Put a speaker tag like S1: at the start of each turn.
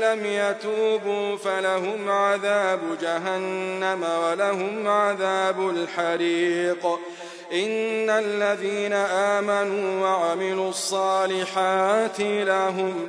S1: لم يتوبوا فلهم عذاب جهنم ولهم عذاب الحريق. إن الذين آمنوا وعملوا الصالحات لهم